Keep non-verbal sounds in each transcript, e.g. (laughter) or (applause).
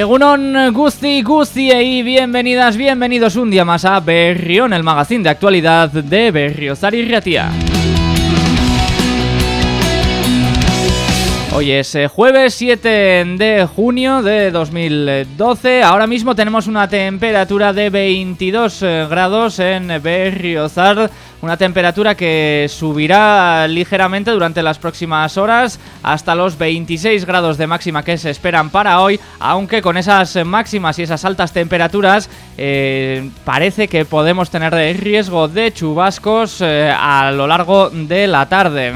Egunon Gusti Gusti y bienvenidas, bienvenidos un día más a Berrión, el magazine de actualidad de Berriozar y Riatía. Hoy es eh, jueves 7 de junio de 2012. Ahora mismo tenemos una temperatura de 22 eh, grados en Berriozar. Una temperatura que subirá ligeramente durante las próximas horas hasta los 26 grados de máxima que se esperan para hoy. Aunque con esas máximas y esas altas temperaturas eh, parece que podemos tener riesgo de chubascos a lo largo de la tarde.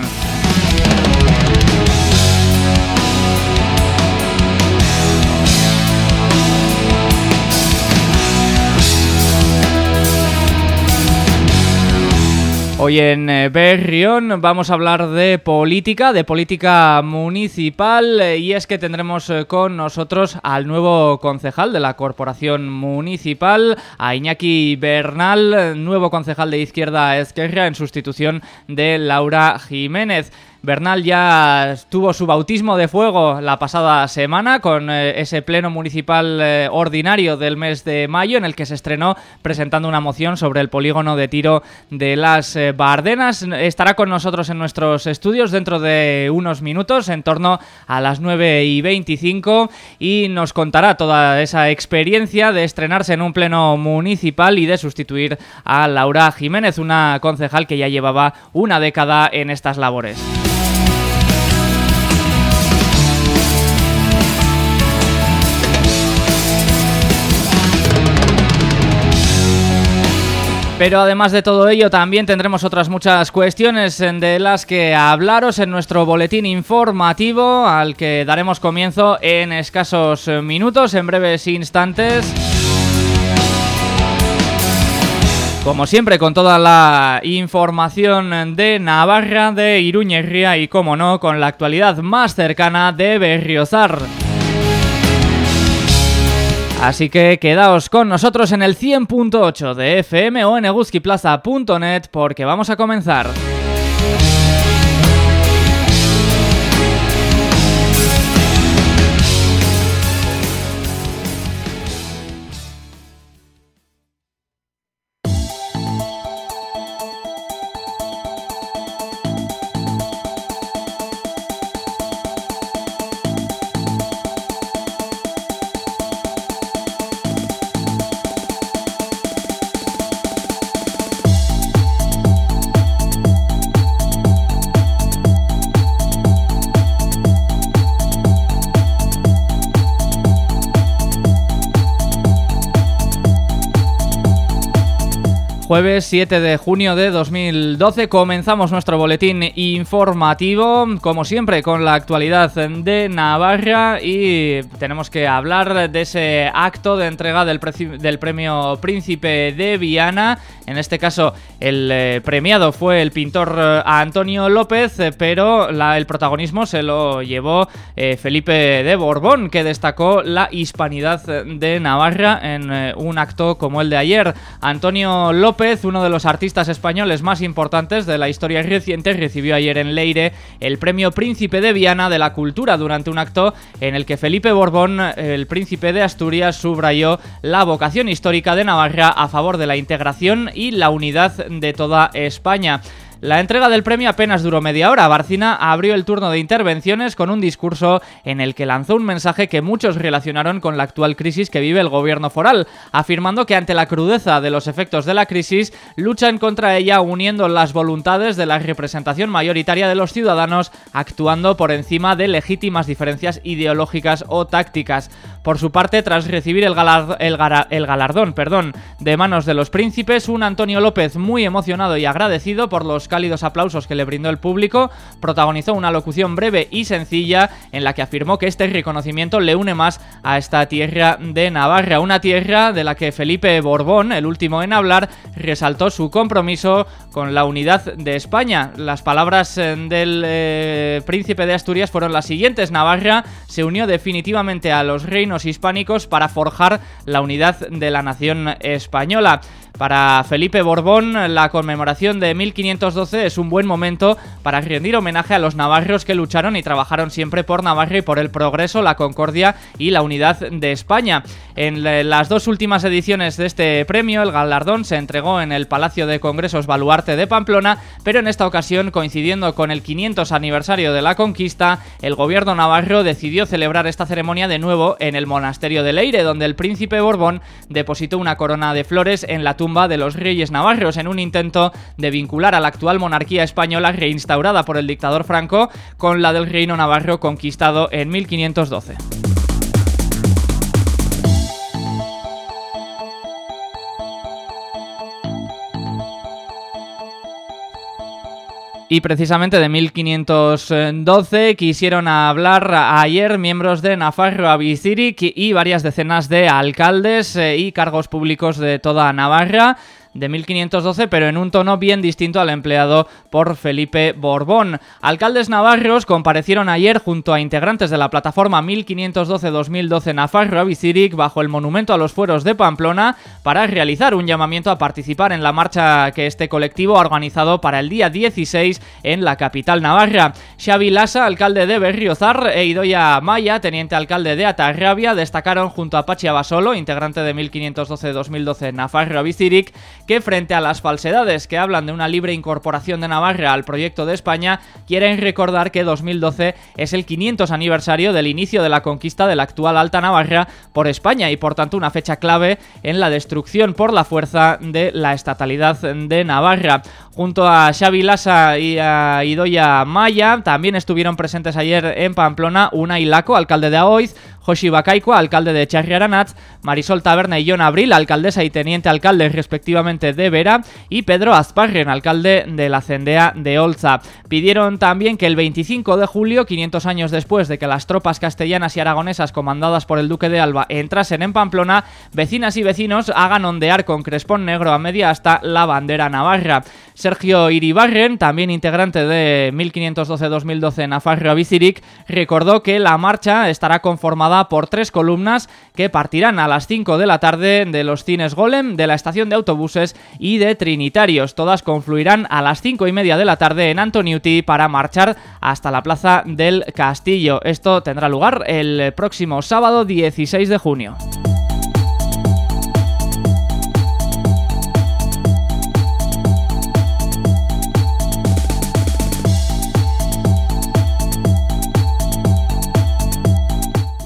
Hoy en eh, Berrión vamos a hablar de política, de política municipal eh, y es que tendremos eh, con nosotros al nuevo concejal de la Corporación Municipal, a Iñaki Bernal, nuevo concejal de Izquierda Esquerra en sustitución de Laura Jiménez. Bernal ya tuvo su bautismo de fuego la pasada semana con eh, ese pleno municipal eh, ordinario del mes de mayo en el que se estrenó presentando una moción sobre el polígono de tiro de las eh, Bardenas. Estará con nosotros en nuestros estudios dentro de unos minutos, en torno a las 9 y 25 y nos contará toda esa experiencia de estrenarse en un pleno municipal y de sustituir a Laura Jiménez, una concejal que ya llevaba una década en estas labores. Pero además de todo ello también tendremos otras muchas cuestiones de las que hablaros en nuestro boletín informativo al que daremos comienzo en escasos minutos, en breves instantes. Como siempre, con toda la información de Navarra, de Iruñería y, como no, con la actualidad más cercana de Berriozar. Así que quedaos con nosotros en el 100.8 de FM o en porque vamos a comenzar. Jueves 7 de junio de 2012 comenzamos nuestro boletín informativo, como siempre con la actualidad de Navarra y tenemos que hablar de ese acto de entrega del, premio Príncipe de Viana. En este caso el eh, premiado fue el pintor eh, Antonio López, eh, pero el protagonismo se lo llevó Felipe de Borbón, que destacó la hispanidad de Navarra en un acto como el de ayer. Antonio López uno de los artistas españoles más importantes de la historia reciente, recibió ayer en Leire el premio Príncipe de Viana de la Cultura durante un acto en el que Felipe Borbón, el príncipe de Asturias, subrayó la vocación histórica de Navarra a favor de la integración y la unidad de toda España. La entrega del premio apenas duró media hora. Barcina abrió el turno de intervenciones con un discurso en el que lanzó un mensaje que muchos relacionaron con la actual crisis que vive el gobierno foral, afirmando que ante la crudeza de los efectos de la crisis, luchan contra ella uniendo las voluntades de la representación mayoritaria de los ciudadanos, actuando por encima de legítimas diferencias ideológicas o tácticas. Por su parte, tras recibir el, galardón perdón, de manos de los príncipes, un Antonio López muy emocionado y agradecido por los cálidos aplausos que le brindó el público, protagonizó una locución breve y sencilla en la que afirmó que este reconocimiento le une más a esta tierra de Navarra, una tierra de la que Felipe Borbón, el último en hablar, resaltó su compromiso con la unidad de España. Las palabras eh, del eh, príncipe de Asturias fueron las siguientes. Navarra se unió definitivamente a los reinos hispánicos para forjar la unidad de la nación española. Para Felipe Borbón, la conmemoración de 1512 1512 es un buen momento para rendir homenaje a los navarros que lucharon y trabajaron siempre por Navarra y por el progreso, la concordia y la unidad de España. En las dos últimas ediciones de este premio, el galardón se entregó en el Palacio de Congresos Baluarte de Pamplona, pero en esta ocasión, coincidiendo con el 500 aniversario de la conquista, el gobierno navarro decidió celebrar esta ceremonia de nuevo en el monasterio de Leire, donde el príncipe Borbón depositó una corona de flores en la tumba de los reyes navarros en un intento de vincular a la monarquía española reinstaurada por el dictador Franco con la del reino navarro conquistado en 1512. Y precisamente de 1512 quisieron hablar ayer miembros de Nafarro Abiziric y varias decenas de alcaldes eh, y cargos públicos de toda Navarra de 1512, pero en un tono bien distinto al empleado por Felipe Borbón. Alcaldes navarros comparecieron ayer junto a integrantes de la plataforma 1512-2012 Nafarro Abiziric bajo el monumento a los fueros de Pamplona para realizar un llamamiento a participar en la marcha que este colectivo ha organizado para el día 16 en la capital navarra. Xavi Lasa, alcalde de Berriozar, e Idoya Maya, teniente alcalde de Atarrabia, destacaron junto a Pachi Abasolo, integrante de 1512-2012 Nafarro Abiziric, que frente a las falsedades que hablan de una libre incorporación de Navarra al proyecto de España, quieren recordar que 2012 es el 500 aniversario del inicio de la conquista de la actual Alta Navarra por España y por tanto una fecha clave en la destrucción por la fuerza de la estatalidad de Navarra. Junto a Xavi Lassa y a Idoya Maya, también estuvieron presentes ayer en Pamplona una Ilaco, alcalde de Aoiz, Joshi Bakaiko, alcalde de Charri Aranaz, Marisol Taberna y John Abril, alcaldesa y teniente alcalde respectivamente de Vera, y Pedro Azparren, alcalde de la Cendea de Olza. Pidieron también que el 25 de julio, 500 años después de que las tropas castellanas y aragonesas comandadas por el duque de Alba entrasen en Pamplona, vecinas y vecinos hagan ondear con crespón negro a media hasta la bandera navarra. Sergio Iribarren, también integrante de 1512-2012 Nafarro Biciric, recordó que la marcha estará conformada por tres columnas que partirán a las 5 de la tarde de los cines Golem, de la estación de autobuses y de Trinitarios. Todas confluirán a las 5 y media de la tarde en Antoniuti para marchar hasta la Plaza del Castillo. Esto tendrá lugar el próximo sábado 16 de junio.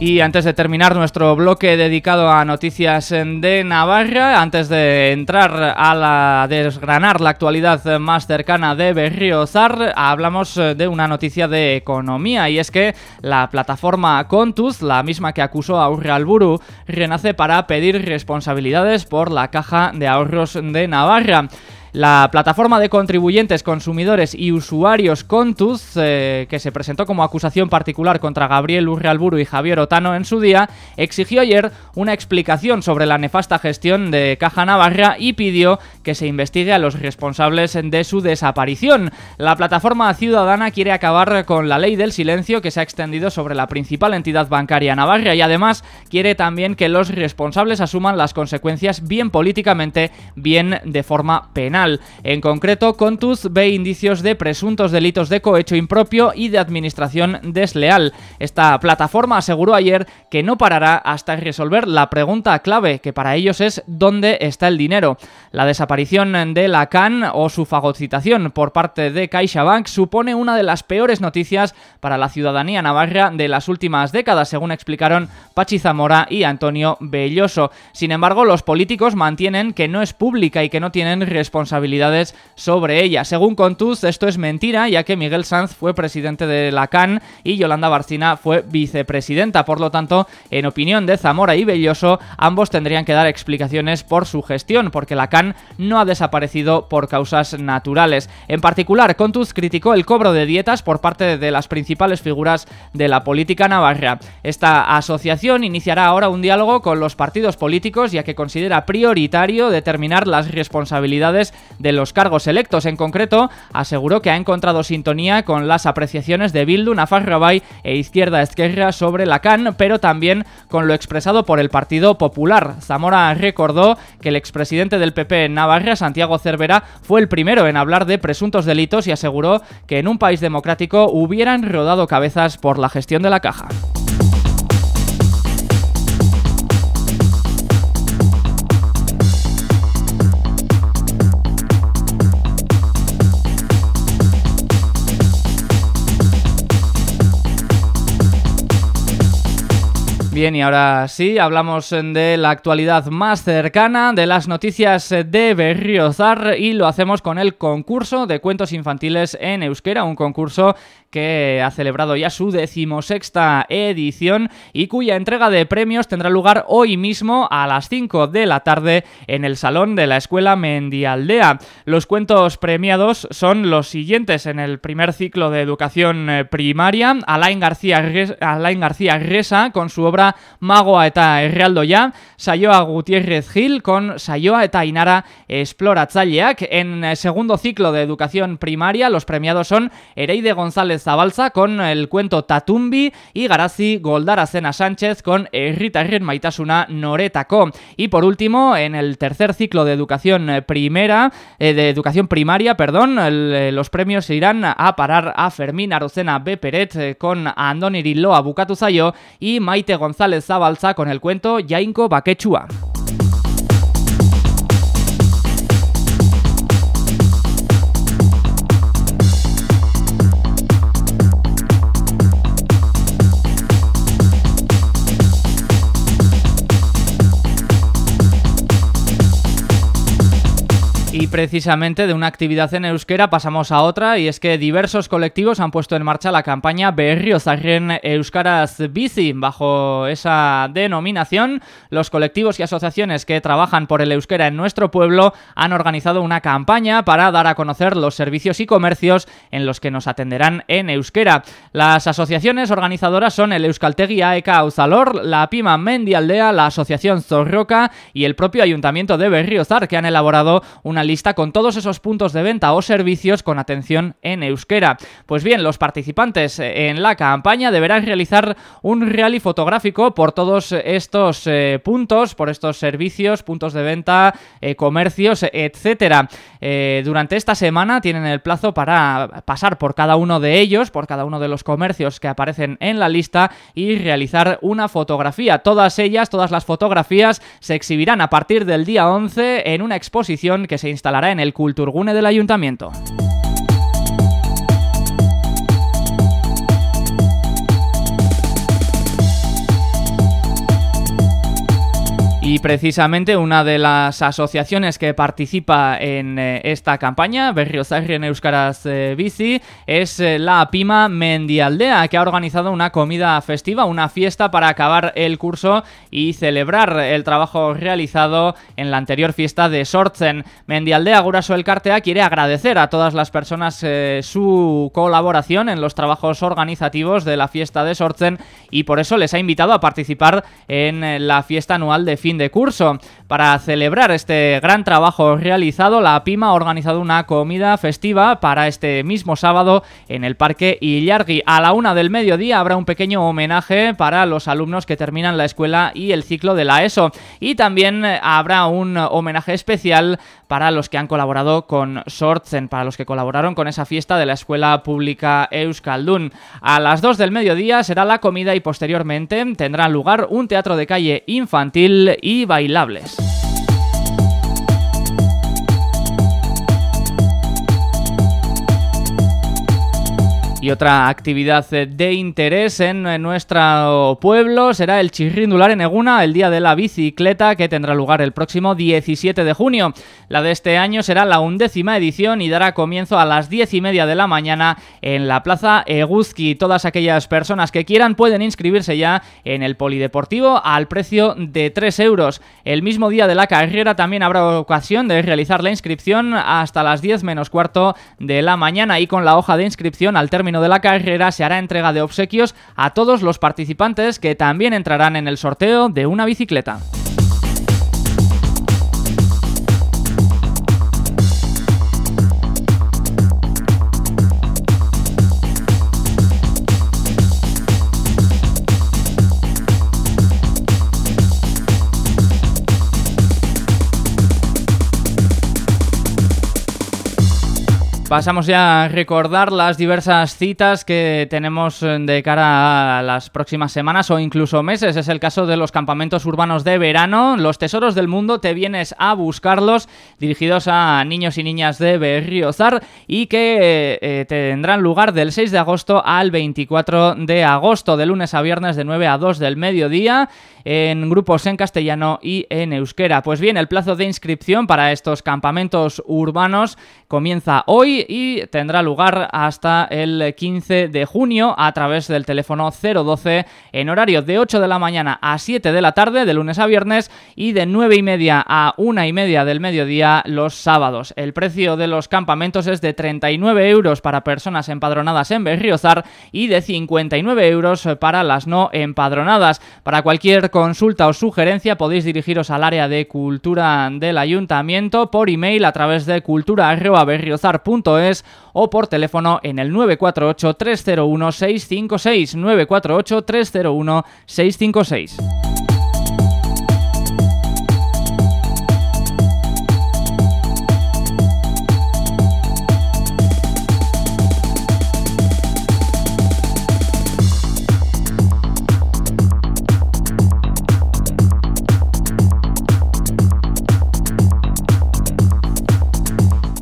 Y antes de terminar nuestro bloque dedicado a noticias de Navarra, antes de entrar a la desgranar la actualidad más cercana de Berriozar, hablamos de una noticia de economía y es que la plataforma Contuz, la misma que acusó a Urralburu, renace para pedir responsabilidades por la caja de ahorros de Navarra. La plataforma de contribuyentes, consumidores y usuarios Contuz, eh, que se presentó como acusación particular contra Gabriel Urrealburu y Javier Otano en su día, exigió ayer una explicación sobre la nefasta gestión de Caja Navarra y pidió que se investigue a los responsables de su desaparición. La plataforma ciudadana quiere acabar con la ley del silencio que se ha extendido sobre la principal entidad bancaria navarra y además quiere también que los responsables asuman las consecuencias bien políticamente, bien de forma penal. En concreto, Contus ve indicios de presuntos delitos de cohecho impropio y de administración desleal. Esta plataforma aseguró ayer que no parará hasta resolver la pregunta clave, que para ellos es ¿dónde está el dinero? La desaparición de la CAN o su fagocitación por parte de CaixaBank supone una de las peores noticias para la ciudadanía navarra de las últimas décadas, según explicaron Pachi Zamora y Antonio Belloso. Sin embargo, los políticos mantienen que no es pública y que no tienen responsabilidad responsabilidades sobre ella. Según Contuz, esto es mentira, ya que Miguel Sanz fue presidente de la CAN y Yolanda Barcina fue vicepresidenta. Por lo tanto, en opinión de Zamora y Belloso, ambos tendrían que dar explicaciones por su gestión, porque la CAN no ha desaparecido por causas naturales. En particular, Contuz criticó el cobro de dietas por parte de las principales figuras de la política navarra. Esta asociación iniciará ahora un diálogo con los partidos políticos, ya que considera prioritario determinar las responsabilidades de los cargos electos. En concreto, aseguró que ha encontrado sintonía con las apreciaciones de Bildu, Nafarrabay e Izquierda Esquerra sobre la CAN, pero también con lo expresado por el Partido Popular. Zamora recordó que el expresidente del PP en Navarra, Santiago Cervera, fue el primero en hablar de presuntos delitos y aseguró que en un país democrático hubieran rodado cabezas por la gestión de la caja. Bien, y ahora sí, hablamos de la actualidad más cercana, de las noticias de Berriozar y lo hacemos con el concurso de cuentos infantiles en euskera, un concurso que ha celebrado ya su decimosexta edición y cuya entrega de premios tendrá lugar hoy mismo a las 5 de la tarde en el salón de la Escuela Mendialdea. Los cuentos premiados son los siguientes en el primer ciclo de educación eh, primaria, Alain García, Alain García Resa con su obra Magoa eta ya, Sayoa Gutiérrez Gil con Sayoa eta Inara Exploratzaileak. En el segundo ciclo de educación primaria los premiados son Ereide González Zabalza con el cuento Tatumbi y Garazi Goldaracena Sánchez con Erritarren Maitasuna Noretako. Y por último, en el tercer ciclo de educación primera, eh, de educación primaria, perdón, eh, los premios irán a parar a Fermín Arocena B. Peret eh, con Andoniri Loa Bukatuzayo y Maite González González Zabalza con el cuento Yainko Baquechua. Y precisamente de una actividad en euskera pasamos a otra y es que diversos colectivos han puesto en marcha la campaña Berriozarren Euskaraz Bici. Bajo esa denominación, los colectivos y asociaciones que trabajan por el euskera en nuestro pueblo han organizado una campaña para dar a conocer los servicios y comercios en los que nos atenderán en euskera. Las asociaciones organizadoras son el Euskaltegui AEK Auzalor, la Pima Mendialdea, la Asociación Zorroca y el propio Ayuntamiento de Berriozar que han elaborado una lista con todos esos puntos de venta o servicios con atención en euskera. Pues bien, los participantes en la campaña deberán realizar un rally fotográfico por todos estos eh, puntos, por estos servicios, puntos de venta, eh, comercios, etcétera. Eh, durante esta semana tienen el plazo para pasar por cada uno de ellos, por cada uno de los comercios que aparecen en la lista y realizar una fotografía. Todas ellas, todas las fotografías se exhibirán a partir del día 11 en una exposición que se instalará en el Culturgune del Ayuntamiento. Y precisamente una de las asociaciones que participa en eh, esta campaña, en Euskaraz eh, Bici, es eh, la Pima Mendialdea, que ha organizado una comida festiva, una fiesta para acabar el curso y celebrar el trabajo realizado en la anterior fiesta de Sortzen. Mendialdea Guraso Elkartea quiere agradecer a todas las personas su colaboración en los trabajos organizativos de la fiesta de Sortzen y por eso les ha invitado a participar en la fiesta anual de fin de curso. Para celebrar este gran trabajo realizado, la PIMA ha organizado una comida festiva para este mismo sábado en el Parque Illargui. A la una del mediodía habrá un pequeño homenaje para los alumnos que terminan la escuela y el ciclo de la ESO. Y también habrá un homenaje especial para los que han colaborado con Sortzen, para los que colaboraron con esa fiesta de la Escuela Pública Euskaldun. A las 2 del mediodía será la comida y posteriormente tendrá lugar un teatro de calle infantil y bailables. Y otra actividad eh, de interés en nuestro pueblo será el Chirrindular en Eguna, el Día de la Bicicleta, que tendrá lugar el próximo 17 de junio. La de este año será la undécima edición y dará comienzo a las diez y media de la mañana en la Plaza Eguzki. Todas aquellas personas que quieran pueden inscribirse ya en el Polideportivo al precio de 3 euros. El mismo día de la carrera también habrá ocasión de realizar la inscripción hasta las 10 menos cuarto de la mañana y con la hoja de inscripción al término de la carrera se hará entrega de obsequios a todos los participantes que también entrarán en el sorteo de una bicicleta. Pasamos ya a recordar las diversas citas que tenemos eh, de cara a las próximas semanas o incluso meses. Es el caso de los campamentos urbanos de verano. Los tesoros del mundo te vienes a buscarlos, dirigidos a niños y niñas de Berriozar y que eh, tendrán lugar del 6 de agosto al 24 de agosto, de lunes a viernes de 9 a 2 del mediodía en grupos en castellano y en euskera. Pues bien, el plazo de inscripción para estos campamentos urbanos comienza hoy y tendrá lugar hasta el 15 de junio a través del teléfono 012 en horario de 8 de la mañana a 7 de la tarde de lunes a viernes y de 9 y media a 1 y media del mediodía los sábados. El precio de los campamentos es de 39 euros para personas empadronadas en Berriozar y de 59 euros para las no empadronadas. Para cualquier consulta o sugerencia podéis dirigiros al área de cultura del ayuntamiento por email a través de cultura.berriozar.es o por teléfono en el 948 301 656 948 301 656.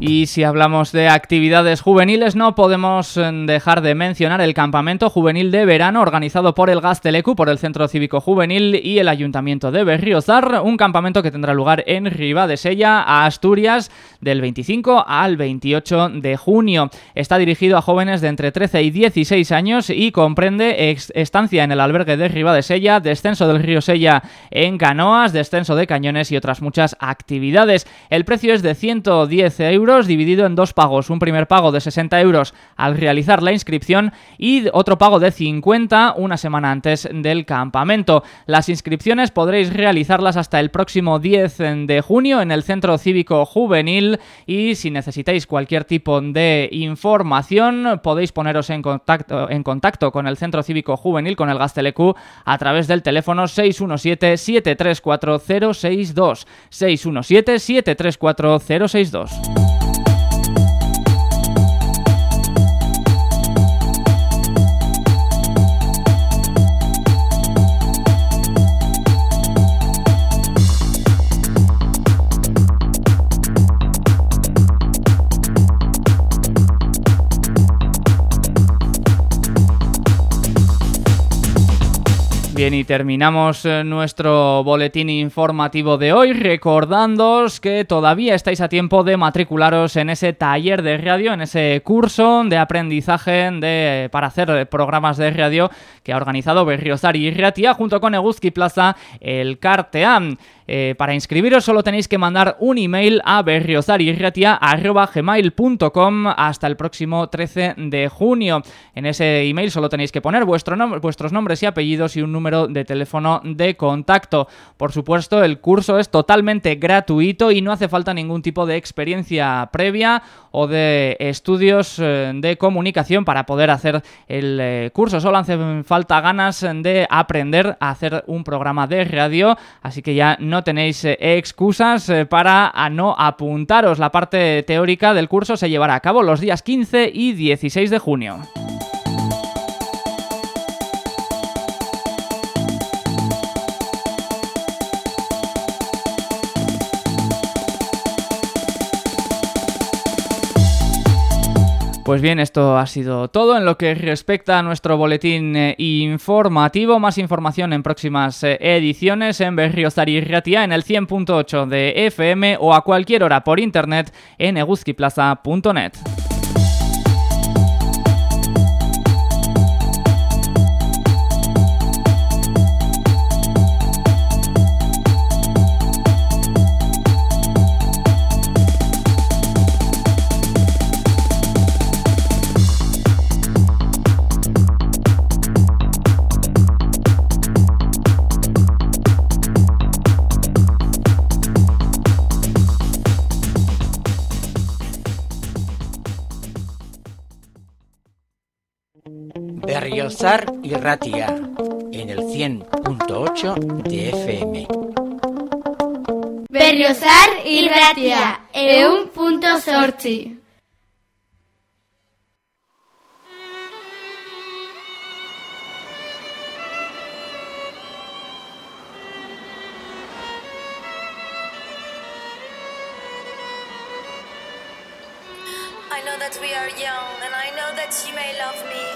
Y si hablamos de actividades juveniles, no podemos eh, dejar de mencionar el campamento juvenil de verano organizado por el Gastelecu, por el Centro Cívico Juvenil y el Ayuntamiento de Berriozar, un campamento que tendrá lugar en Ribadesella, Asturias, del 25 al 28 de junio. Está dirigido a jóvenes de entre 13 y 16 años y comprende estancia en el albergue de Ribadesella, descenso del río Sella en canoas, descenso de cañones y otras muchas actividades. El precio es de 110 euros dividido en dos pagos, un primer pago de 60 euros al realizar la inscripción y otro pago de 50 una semana antes del campamento. Las inscripciones podréis realizarlas hasta el próximo 10 de junio en el Centro Cívico Juvenil y si necesitáis cualquier tipo de información podéis poneros en contacto, en contacto con el Centro Cívico Juvenil, con el Gastelecu, a través del teléfono 617-734062. 617-734062. Bien, y terminamos eh, nuestro boletín informativo de hoy recordándoos que todavía estáis a tiempo de matricularos en ese taller de radio, en ese curso de aprendizaje de, para hacer programas de radio que ha organizado Berriozar y Riatia junto con Eguzki Plaza, el Carteam. Eh, para inscribiros solo tenéis que mandar un email a berriozarirratia.gmail.com hasta el próximo 13 de junio. En ese email solo tenéis que poner vuestro vuestros nombres y apellidos y un número de teléfono de contacto. Por supuesto, el curso es totalmente gratuito y no hace falta ningún tipo de experiencia previa o de estudios eh, de comunicación para poder hacer el eh, curso. Solo hacen falta ganas de aprender a hacer un programa de radio, así que ya no no tenéis eh, excusas eh, para no apuntaros. La parte teórica del curso se llevará a cabo los días 15 y 16 de junio. Pues bien, esto ha sido todo en lo que respecta a nuestro boletín eh, informativo. Más información en próximas eh, ediciones en Berriozar y Ratia en el 100.8 de FM o a cualquier hora por internet en eguzquiplaza.net. Alzar y Ratia en el 100.8 de FM. Berriozar y Ratia, en punto sortzi. I know that we are young and I know that you may love me.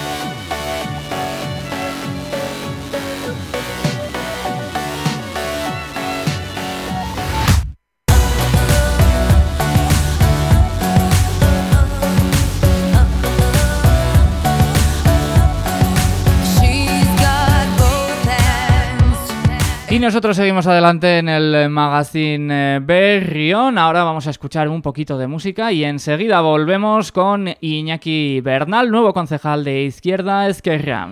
Nosotros seguimos adelante en el magazine eh, Berrión. Ahora vamos a escuchar un poquito de música y enseguida volvemos con Iñaki Bernal, nuevo concejal de Izquierda Esquerra.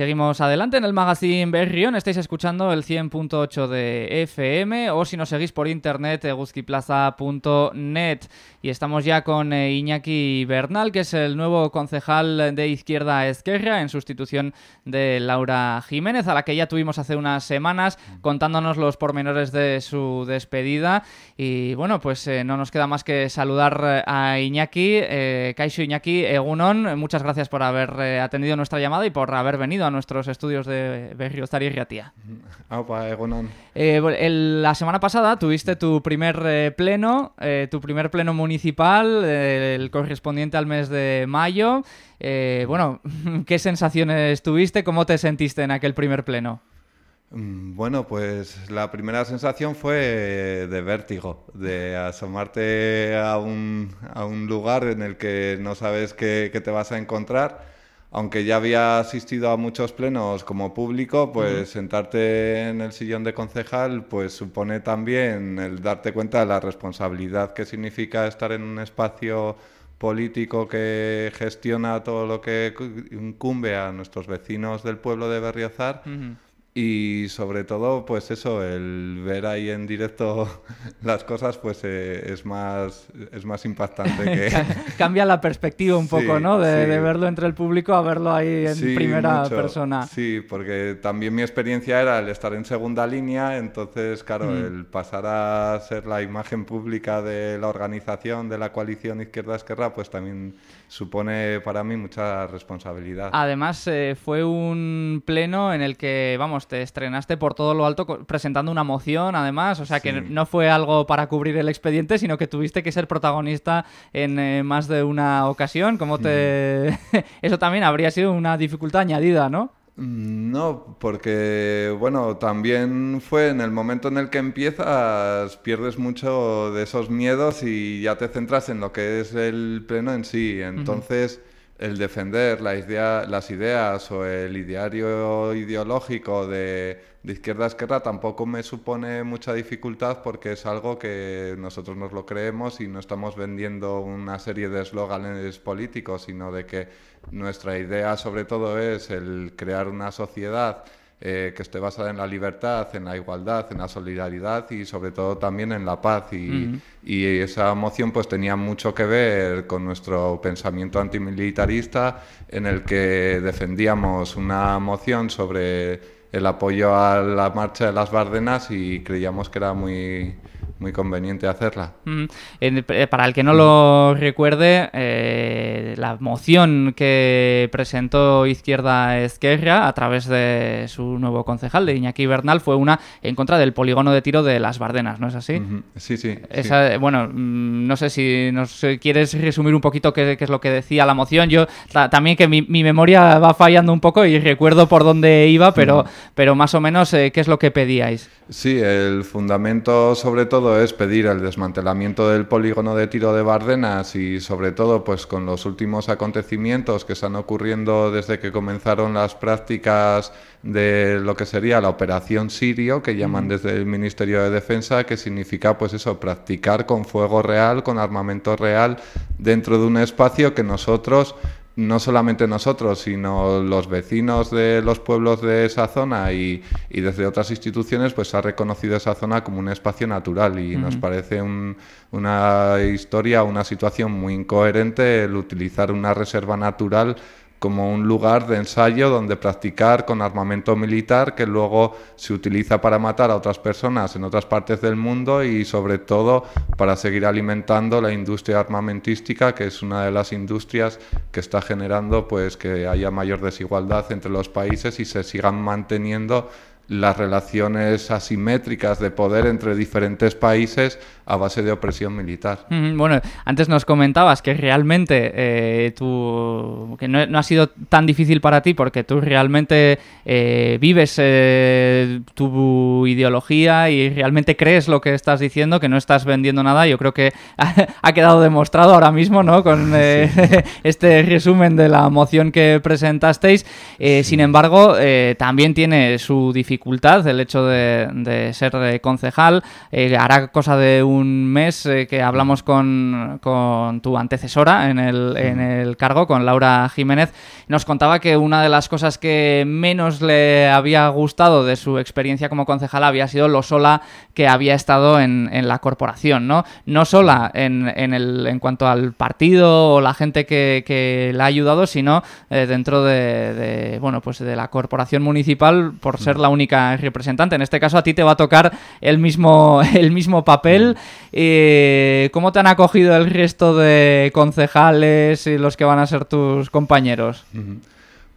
Seguimos adelante en el magazine Berrión. Estáis escuchando el 100.8 de FM o si nos seguís por internet, eguzquiplaza.net. Y estamos ya con eh, Iñaki Bernal, que es el nuevo concejal de Izquierda Esquerra en sustitución de Laura Jiménez, a la que ya tuvimos hace unas semanas contándonos los pormenores de su despedida. Y bueno, pues eh, no nos queda más que saludar eh, a Iñaki. Eh, Iñaki Egunon, muchas gracias por haber atendido nuestra llamada y por haber venido a nuestros estudios de Berriozar y Riatía. (laughs) Aupa. Eh, el- la semana pasada tuviste tu primer eh, pleno, eh, tu primer pleno municipal, eh, el correspondiente al mes de mayo. Bueno, (laughs) ¿qué sensaciones tuviste? ¿Cómo te sentiste en aquel primer pleno? Mm, Bueno, pues la primera sensación fue de vértigo, de asomarte a un, a un lugar en el que no sabes qué, qué te vas a encontrar. Aunque ya había asistido a muchos plenos como público, pues sentarte en el sillón de concejal pues supone también el darte cuenta de la responsabilidad que significa estar en un espacio político que gestiona todo lo que cu- incumbe a nuestros vecinos del pueblo de Berriozar. Y sobre todo, pues eso, el ver ahí en directo (laughs) las cosas, pues eh, es más es más impactante que (laughs) Cambia la perspectiva un Sí, poco, ¿no? De, sí. de verlo entre el público a verlo ahí en Sí, primera mucho. persona. Sí, porque también mi experiencia era el estar en segunda línea, entonces, claro, Mm. el pasar a ser la imagen pública de la organización de la coalición Izquierda Esquerra, pues también supone para mí mucha responsabilidad. Además, eh, fue un pleno en el que, vamos, te estrenaste por todo lo alto presentando una moción, además. O sea, que no fue algo para cubrir el expediente, sino que tuviste que ser protagonista en eh, más de una ocasión. ¿Cómo te...? (laughs) Eso también habría sido una dificultad añadida, ¿no? Mm, No, porque bueno, también fue en el momento en el que empiezas, pierdes mucho de esos miedos y ya te centras en lo que es el pleno en sí. Entonces, el defender las ideas o el ideario ideológico de, de izquierda a izquierda tampoco me supone mucha dificultad porque es algo que nosotros nos lo creemos y no estamos vendiendo una serie de eslóganes políticos, sino de que nuestra idea sobre todo es el crear una sociedad eh, que esté basada en la libertad, en la igualdad, en la solidaridad y sobre todo también en la paz. Y, y esa moción pues tenía mucho que ver con nuestro pensamiento antimilitarista en el que defendíamos una moción sobre el apoyo a la marcha de las Bardenas y creíamos que era muy, muy conveniente hacerla. Mm, eh, para el que no lo recuerde, eh, la moción que presentó Izquierda Esquerra a través de su nuevo concejal, de Iñaki Bernal, fue una en contra del polígono de tiro de las Bardenas, ¿no es así? Sí, sí. sí. Esa, bueno, mm, no sé si nos quieres resumir un poquito qué, qué es lo que decía la moción. Yo ta- también que mi, mi memoria va fallando un poco y recuerdo por dónde iba, pero, pero más o menos eh, qué es lo que pedíais. Sí, el fundamento sobre todo es pedir el desmantelamiento del polígono de tiro de Bardenas y sobre todo pues con los últimos acontecimientos que están ocurriendo desde que comenzaron las prácticas de lo que sería la operación Sirio, que llaman desde el Ministerio de Defensa, que significa pues eso, practicar con fuego real, con armamento real dentro de un espacio que nosotros no solamente nosotros, sino los vecinos de los pueblos de esa zona y, y desde otras instituciones, pues ha reconocido esa zona como un espacio natural. Y nos parece un- una historia, una situación muy incoherente el utilizar una reserva natural como un lugar de ensayo donde practicar con armamento militar que luego se utiliza para matar a otras personas en otras partes del mundo y sobre todo para seguir alimentando la industria armamentística que es una de las industrias que está generando pues que haya mayor desigualdad entre los países y se sigan manteniendo las relaciones asimétricas de poder entre diferentes países a base de opresión militar. Mm, Bueno, antes nos comentabas que realmente eh, tú, que no, no ha sido tan difícil para ti porque tú realmente eh, vives eh, tu ideología y realmente crees lo que estás diciendo, que no estás vendiendo nada. Yo creo que ha, (laughs) ha quedado demostrado ahora mismo, ¿no? Con (laughs) (laughs) este resumen de la moción que presentasteis. Sin embargo, también tiene su dificultad el hecho de, de ser eh, concejal. Eh, hará cosa de un mes eh, que hablamos con, con tu antecesora en el, en el cargo, con Laura Jiménez. Nos contaba que una de las cosas que menos le había gustado de su experiencia como concejala había sido lo sola que había estado en, en la corporación, ¿no? No sola en, en, el, en cuanto al partido o la gente que, que la ha ayudado, sino eh, dentro de, de, bueno, pues de la corporación municipal por ser la única representante. En este caso a ti te va a tocar el mismo, (laughs) el mismo papel. Eh, ¿Cómo te han acogido el resto de concejales y los que van a ser tus compañeros?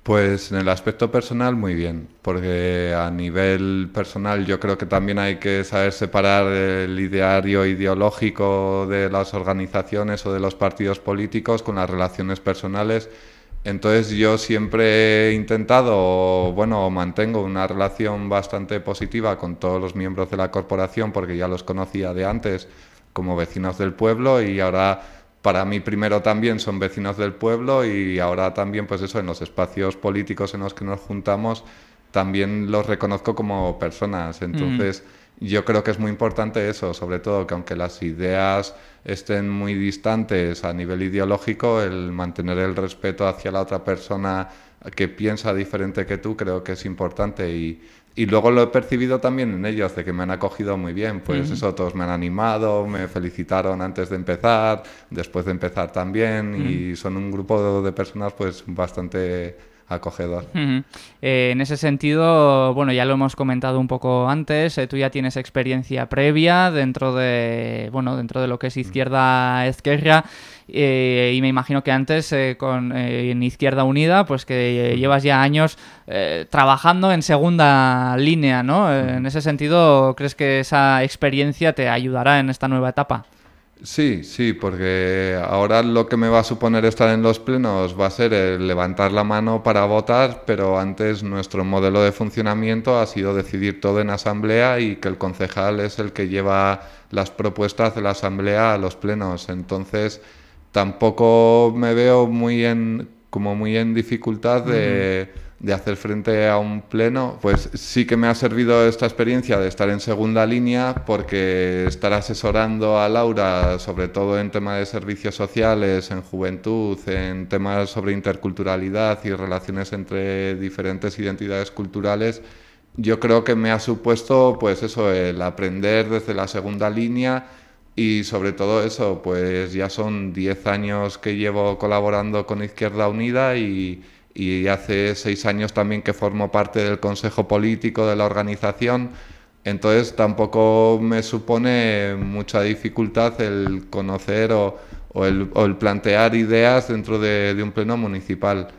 Pues en el aspecto personal muy bien, porque a nivel personal yo creo que también hay que saber separar el ideario ideológico de las organizaciones o de los partidos políticos con las relaciones personales. Entonces yo siempre he intentado, bueno, mantengo una relación bastante positiva con todos los miembros de la corporación porque ya los conocía de antes como vecinos del pueblo y ahora para mí primero también son vecinos del pueblo y ahora también pues eso en los espacios políticos en los que nos juntamos también los reconozco como personas. Entonces yo creo que es muy importante eso, sobre todo que aunque las ideas estén muy distantes a nivel ideológico, el mantener el respeto hacia la otra persona que piensa diferente que tú creo que es importante. Y y luego lo he percibido también en ellos, de que me han acogido muy bien. Pues eso, todos me han animado, me felicitaron antes de empezar, después de empezar también, y son un grupo de personas pues bastante acogedor. Eh, en ese sentido, bueno, ya lo hemos comentado un poco antes, eh, tú ya tienes experiencia previa dentro de, bueno, dentro de lo que es izquierda izquierda eh, y me imagino que antes con en Izquierda Unida, pues que llevas ya años trabajando en segunda línea, ¿no? en ese sentido, ¿crees que esa experiencia te ayudará en esta nueva etapa? Sí, sí, porque ahora lo que me va a suponer estar en los plenos va a ser el levantar la mano para votar, pero antes nuestro modelo de funcionamiento ha sido decidir todo en asamblea y que el concejal es el que lleva las propuestas de la asamblea a los plenos. Entonces, tampoco me veo muy en como muy en dificultad de de hacer frente a un pleno, pues sí que me ha servido esta experiencia de estar en segunda línea porque estar asesorando a Laura, sobre todo en temas de servicios sociales, en juventud, en temas sobre interculturalidad y relaciones entre diferentes identidades culturales, yo creo que me ha supuesto pues eso, el aprender desde la segunda línea y sobre todo eso, pues ya son 10 años que llevo colaborando con Izquierda Unida y y hace seis años también que formo parte del consejo político de la organización, entonces tampoco me supone mucha dificultad el conocer o, el, plantear ideas dentro de, un pleno municipal.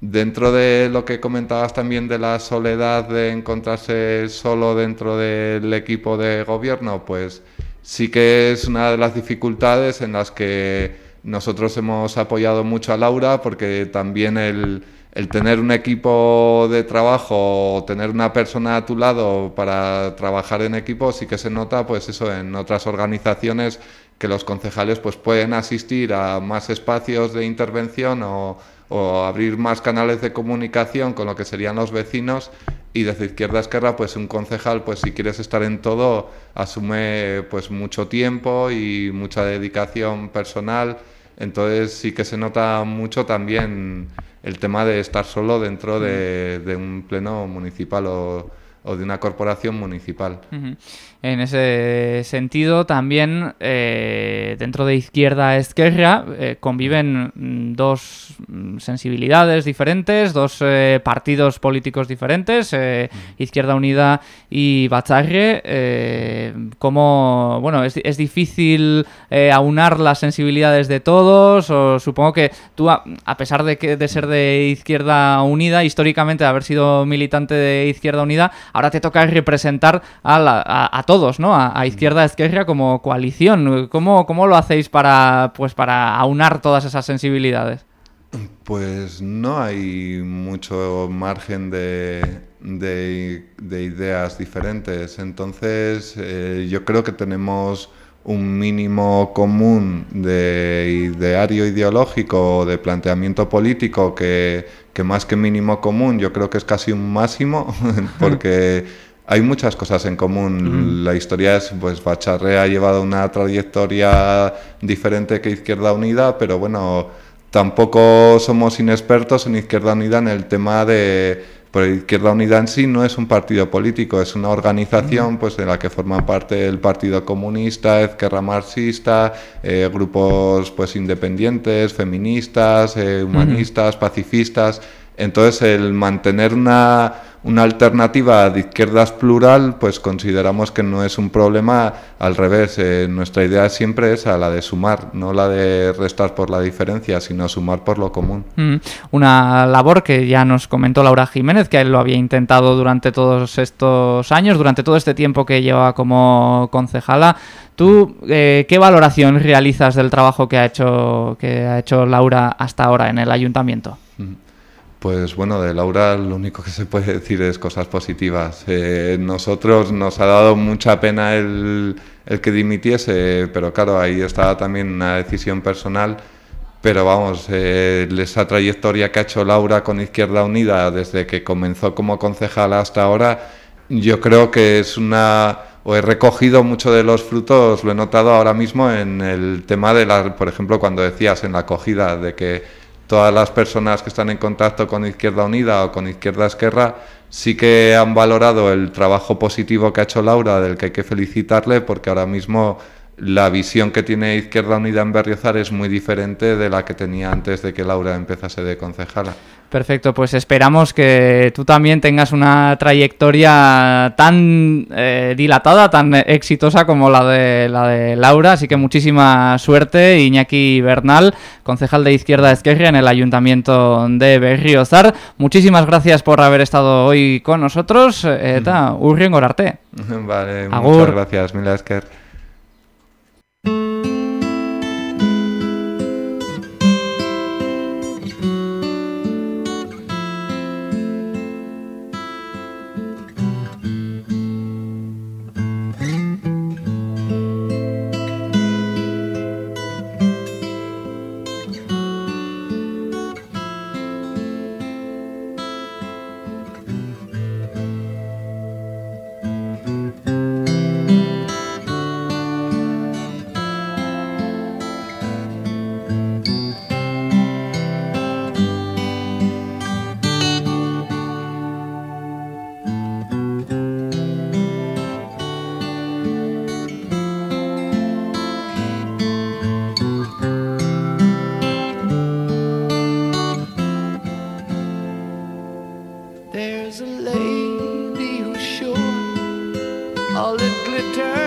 Dentro de lo que comentabas también de la soledad de encontrarse solo dentro del equipo de gobierno, pues sí que es una de las dificultades en las que nosotros hemos apoyado mucho a Laura porque también el, el tener un equipo de trabajo o tener una persona a tu lado para trabajar en equipo sí que se nota pues eso en otras organizaciones que los concejales pues pueden asistir a más espacios de intervención o, abrir más canales de comunicación con lo que serían los vecinos. Y desde izquierda a izquierda pues un concejal pues si quieres estar en todo asume pues mucho tiempo y mucha dedicación personal entonces sí que se nota mucho también el tema de estar solo dentro de, de un pleno municipal o, o, de una corporación municipal. En ese sentido, también eh, dentro de izquierda izquierda eh, conviven mm, dos mm, sensibilidades diferentes, dos eh, partidos políticos diferentes, Izquierda Unida y Bacharre. ¿Cómo, bueno, es, es difícil aunar las sensibilidades de todos? O supongo que tú, a, pesar de, que, de ser de Izquierda Unida, históricamente de haber sido militante de Izquierda Unida, ahora te toca representar a, a todos todos, ¿no? A, izquierda a izquierda como coalición. ¿Cómo, ¿Cómo, lo hacéis para, pues, para aunar todas esas sensibilidades? Pues no hay mucho margen de, de, ideas diferentes. Entonces, eh, yo creo que tenemos un mínimo común de ideario ideológico, de planteamiento político, que, que más que mínimo común, yo creo que es casi un máximo, (laughs) porque hay muchas cosas en común. La historia es, pues Bacharre ha llevado una trayectoria diferente que Izquierda Unida, pero bueno, tampoco somos inexpertos en Izquierda Unida en el tema de... Pero Izquierda Unida en sí no es un partido político, es una organización pues de la que forman parte el Partido Comunista, Izquierda Marxista, eh, grupos pues independientes, feministas, eh, humanistas, pacifistas. Entonces, el mantener una, una alternativa de izquierdas plural, pues consideramos que no es un problema, al revés, eh, nuestra idea siempre es a la de sumar, no la de restar por la diferencia, sino sumar por lo común. Mm, una labor que ya nos comentó Laura Jiménez, que él lo había intentado durante todos estos años, durante todo este tiempo que lleva como concejala. ¿Tú eh, qué valoración realizas del trabajo que ha hecho que ha hecho Laura hasta ahora en el ayuntamiento? Pues bueno, de Laura lo único que se puede decir es cosas positivas. Eh, nosotros nos ha dado mucha pena el, que dimitiese, pero claro, ahí está también una decisión personal. Pero vamos, eh, esa trayectoria que ha hecho Laura con Izquierda Unida desde que comenzó como concejala hasta ahora, yo creo que es una o he recogido mucho de los frutos, lo he notado ahora mismo en el tema de la, por ejemplo, cuando decías en la acogida de que todas las personas que están en contacto con Izquierda Unida o con Izquierda Esquerra sí que han valorado el trabajo positivo que ha hecho Laura, del que hay que felicitarle, porque ahora mismo la visión que tiene Izquierda Unida en Berriozar es muy diferente de la que tenía antes de que Laura empezase de concejala. Perfecto, pues esperamos que tú también tengas una trayectoria tan eh, dilatada, tan exitosa como la de, la de Laura, así que muchísima suerte Iñaki Bernal, concejal de Izquierda Esquerra en el Ayuntamiento de Berriozar. Muchísimas gracias por haber estado hoy con nosotros, eta urrien gorarte. (laughs) Vale, muchas gracias, Mila Esker. all it glitters.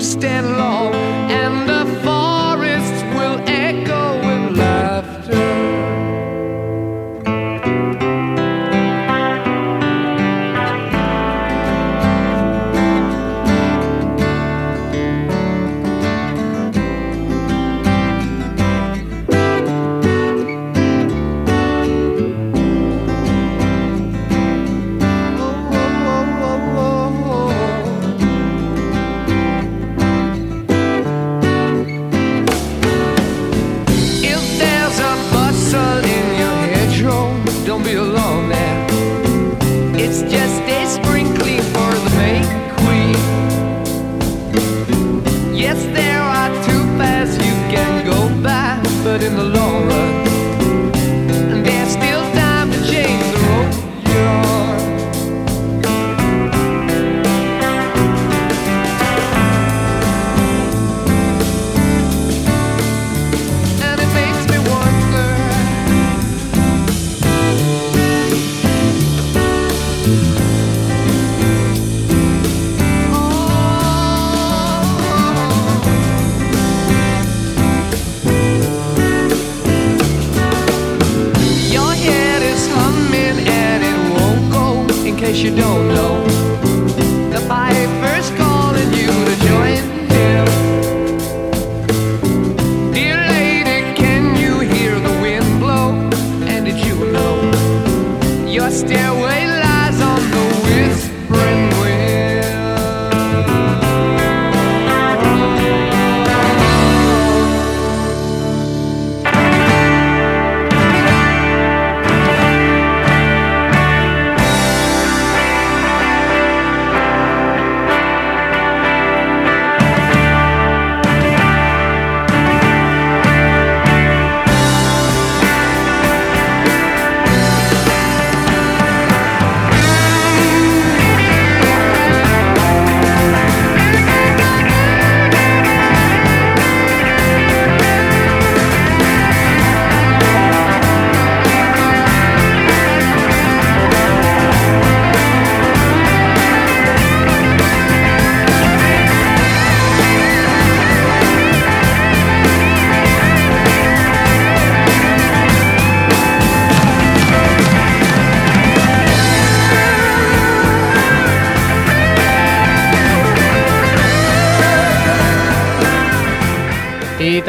stand alone case you don't know.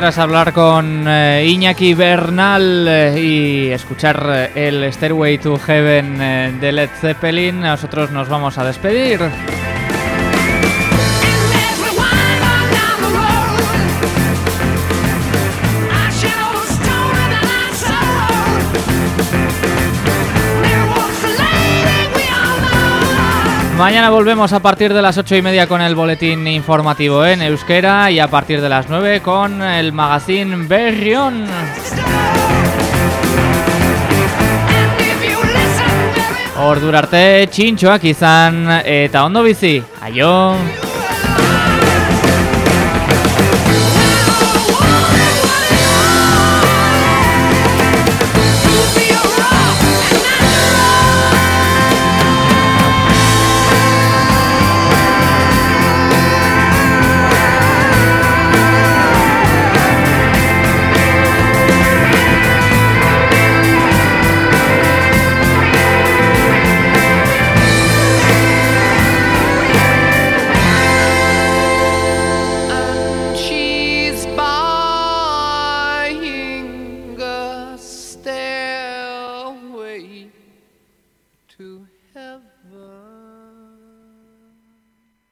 Tras hablar con eh, Iñaki Bernal eh, y escuchar eh, el Stairway to Heaven de Led Zeppelin, nosotros nos vamos a despedir. Mañana volvemos a partir de las ocho y media con el boletín informativo en euskera y a partir de las 9 con el magazine Berrión. Ordura arte txintxoak izan eta ondo bizi.